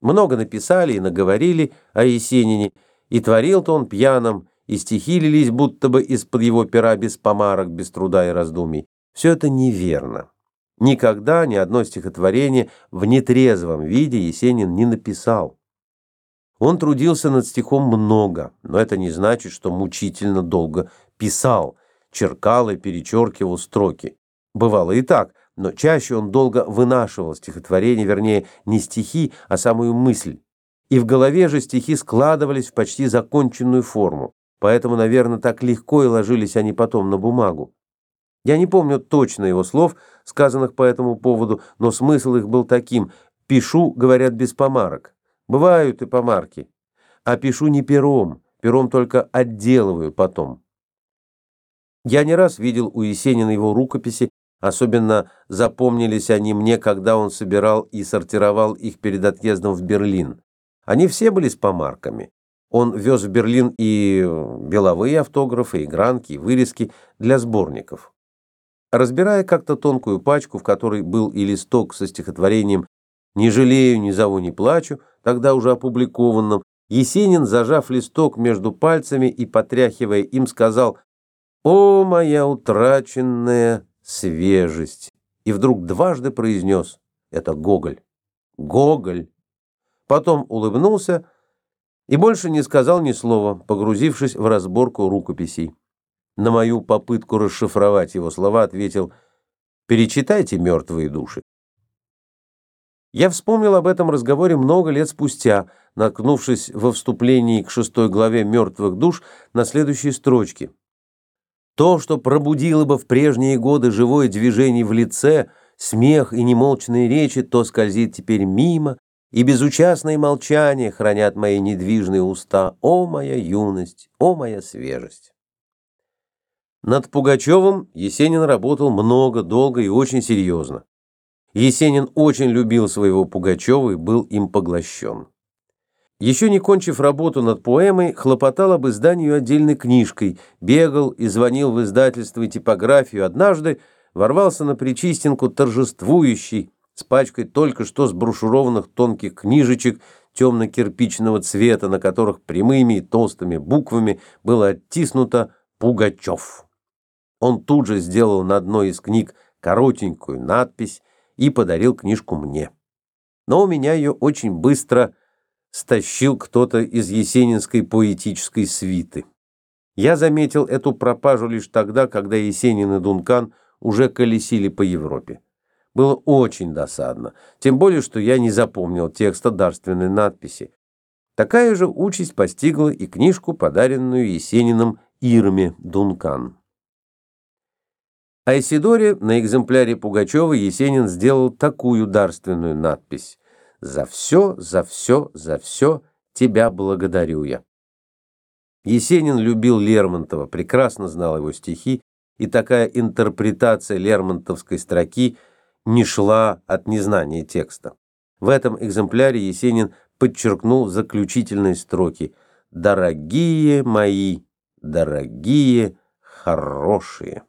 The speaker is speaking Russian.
Много написали и наговорили о Есенине, и творил-то он пьяным, и стихи лились будто бы из-под его пера без помарок, без труда и раздумий. Все это неверно. Никогда ни одно стихотворение в нетрезвом виде Есенин не написал. Он трудился над стихом много, но это не значит, что мучительно долго писал, черкал и перечеркивал строки. Бывало и так, но чаще он долго вынашивал стихотворение, вернее, не стихи, а самую мысль. И в голове же стихи складывались в почти законченную форму, поэтому, наверное, так легко и ложились они потом на бумагу. Я не помню точно его слов, сказанных по этому поводу, но смысл их был таким «пишу, говорят, без помарок». Бывают и помарки. А пишу не пером, пером только отделываю потом. Я не раз видел у Есенина его рукописи, особенно запомнились они мне, когда он собирал и сортировал их перед отъездом в Берлин. Они все были с помарками. Он вез в Берлин и беловые автографы, и гранки, и вырезки для сборников. Разбирая как-то тонкую пачку, в которой был и листок со стихотворением «Не жалею, не зову, не плачу», тогда уже опубликованном, Есенин, зажав листок между пальцами и потряхивая им, сказал «О, моя утраченная свежесть!» И вдруг дважды произнес «Это Гоголь! Гоголь!» Потом улыбнулся и больше не сказал ни слова, погрузившись в разборку рукописей. На мою попытку расшифровать его слова ответил «Перечитайте «Мертвые души». Я вспомнил об этом разговоре много лет спустя, наткнувшись во вступлении к шестой главе «Мертвых душ» на следующей строчке. То, что пробудило бы в прежние годы живое движение в лице, смех и немолчные речи, то скользит теперь мимо, и безучастное молчание хранят мои недвижные уста. О, моя юность, о, моя свежесть! Над Пугачевым Есенин работал много, долго и очень серьезно. Есенин очень любил своего Пугачева и был им поглощен. Еще не кончив работу над поэмой, хлопотал об издании отдельной книжкой, бегал и звонил в издательство и типографию. Однажды ворвался на Причистенку торжествующий, с пачкой только что сброшурованных тонких книжечек темно-кирпичного цвета, на которых прямыми и толстыми буквами было оттиснуто «Пугачев». Он тут же сделал на одной из книг коротенькую надпись и подарил книжку мне. Но у меня ее очень быстро стащил кто-то из есенинской поэтической свиты. Я заметил эту пропажу лишь тогда, когда Есенин и Дункан уже колесили по Европе. Было очень досадно, тем более, что я не запомнил текста дарственной надписи. Такая же участь постигла и книжку, подаренную Есениным Ирме Дункан. А Исидоре на экземпляре Пугачева Есенин сделал такую дарственную надпись «За все, за все, за все тебя благодарю я». Есенин любил Лермонтова, прекрасно знал его стихи, и такая интерпретация лермонтовской строки не шла от незнания текста. В этом экземпляре Есенин подчеркнул заключительные строки «Дорогие мои, дорогие, хорошие».